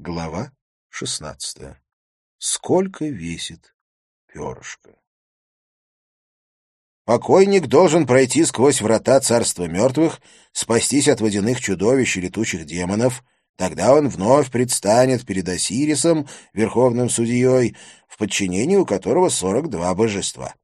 Глава шестнадцатая. Сколько весит перышко? Покойник должен пройти сквозь врата царства мертвых, спастись от водяных чудовищ и летучих демонов. Тогда он вновь предстанет перед Осирисом, верховным судьей, в подчинении у которого сорок два божества.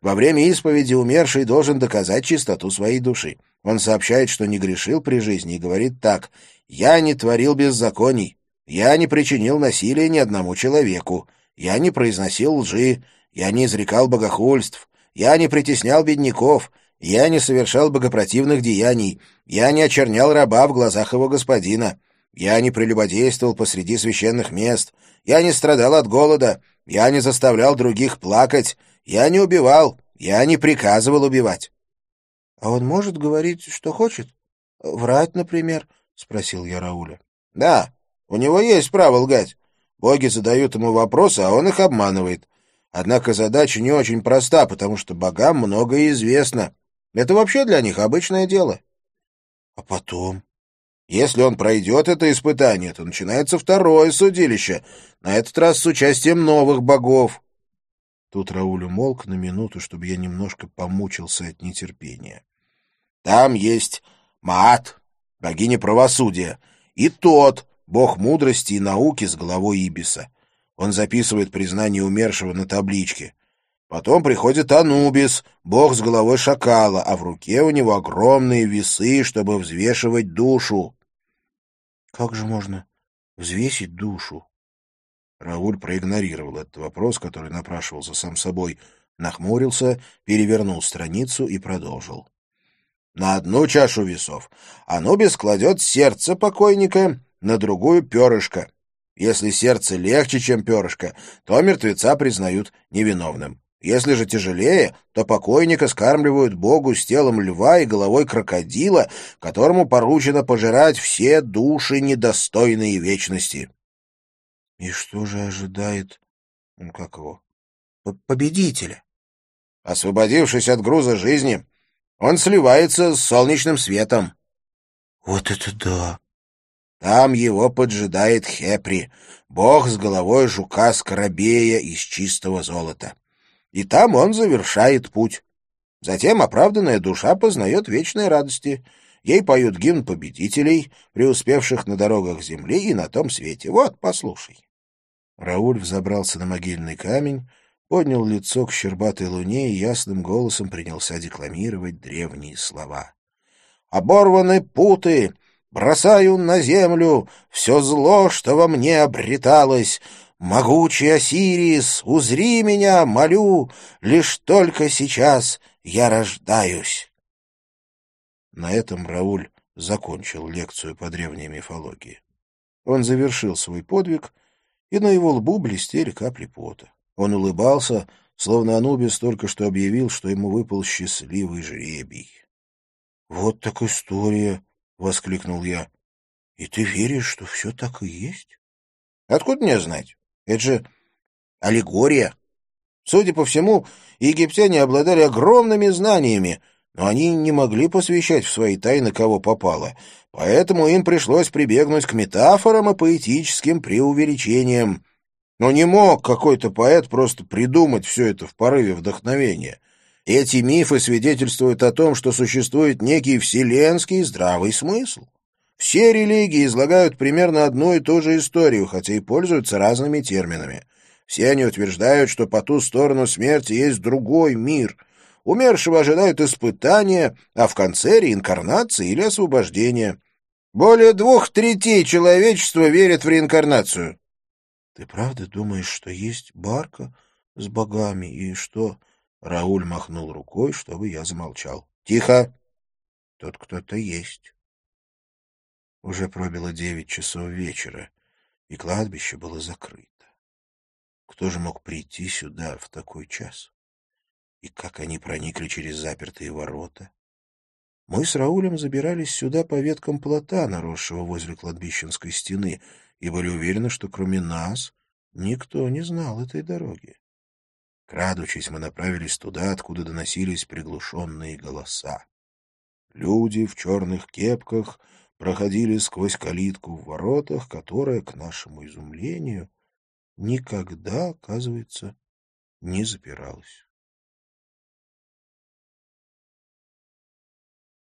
Во время исповеди умерший должен доказать чистоту своей души. Он сообщает, что не грешил при жизни, и говорит так «Я не творил беззаконий, я не причинил насилия ни одному человеку. Я не произносил лжи. Я не изрекал богохульств. Я не притеснял бедняков. Я не совершал богопротивных деяний. Я не очернял раба в глазах его господина. Я не прелюбодействовал посреди священных мест. Я не страдал от голода. Я не заставлял других плакать. Я не убивал. Я не приказывал убивать. — А он может говорить, что хочет? Врать, например? — спросил я Рауля. — Да, у него есть право лгать. Боги задают ему вопросы, а он их обманывает. Однако задача не очень проста, потому что богам многое известно. Это вообще для них обычное дело. А потом? Если он пройдет это испытание, то начинается второе судилище, на этот раз с участием новых богов. Тут Рауль умолк на минуту, чтобы я немножко помучился от нетерпения. Там есть Маат, богиня правосудия, и тот, бог мудрости и науки с головой Ибиса. Он записывает признание умершего на табличке. Потом приходит Анубис, бог с головой шакала, а в руке у него огромные весы, чтобы взвешивать душу. Как же можно взвесить душу? Рауль проигнорировал этот вопрос, который напрашивался сам собой, нахмурился, перевернул страницу и продолжил. На одну чашу весов Анубис кладет сердце покойника, на другую — перышко. Если сердце легче, чем перышко, то мертвеца признают невиновным. Если же тяжелее, то покойника скармливают Богу с телом льва и головой крокодила, которому поручено пожирать все души, недостойные вечности. — И что же ожидает, как его, победителя? Освободившись от груза жизни, он сливается с солнечным светом. — Вот это да! Там его поджидает Хепри, бог с головой жука-скоробея из чистого золота. И там он завершает путь. Затем оправданная душа познает вечные радости. Ей поют гимн победителей, преуспевших на дорогах земли и на том свете. Вот, послушай. Рауль взобрался на могильный камень, поднял лицо к щербатой луне и ясным голосом принялся декламировать древние слова. «Оборваны путы, Бросаю на землю все зло, что во мне обреталось. Могучий Осирис, узри меня, молю, лишь только сейчас я рождаюсь. На этом Рауль закончил лекцию по древней мифологии. Он завершил свой подвиг, и на его лбу блестели капли пота. Он улыбался, словно Анубис только что объявил, что ему выпал счастливый жребий. — Вот так история, воскликнул я. И ты веришь, что все так и есть? Откуда мне знать? Это же аллегория. Судя по всему, египтяне обладали огромными знаниями, но они не могли посвящать в свои тайны кого попало, поэтому им пришлось прибегнуть к метафорам и поэтическим преувеличениям. Но не мог какой-то поэт просто придумать все это в порыве вдохновения. Эти мифы свидетельствуют о том, что существует некий вселенский здравый смысл. Все религии излагают примерно одну и ту же историю, хотя и пользуются разными терминами. Все они утверждают, что по ту сторону смерти есть другой мир. Умершего ожидают испытания, а в конце реинкарнация или освобождение. Более двух третей человечества верят в реинкарнацию. — Ты правда думаешь, что есть барка с богами и что Рауль махнул рукой, чтобы я замолчал. — Тихо! Тут кто-то есть. Уже пробило девять часов вечера, и кладбище было закрыто. Кто же мог прийти сюда в такой час? И как они проникли через запертые ворота? Мы с Раулем забирались сюда по веткам плота, наросшего возле кладбищенской стены, и были уверены, что кроме нас никто не знал этой дороги. Крадучись, мы направились туда, откуда доносились приглушенные голоса. Люди в черных кепках проходили сквозь калитку в воротах, которая, к нашему изумлению, никогда, оказывается, не запиралась.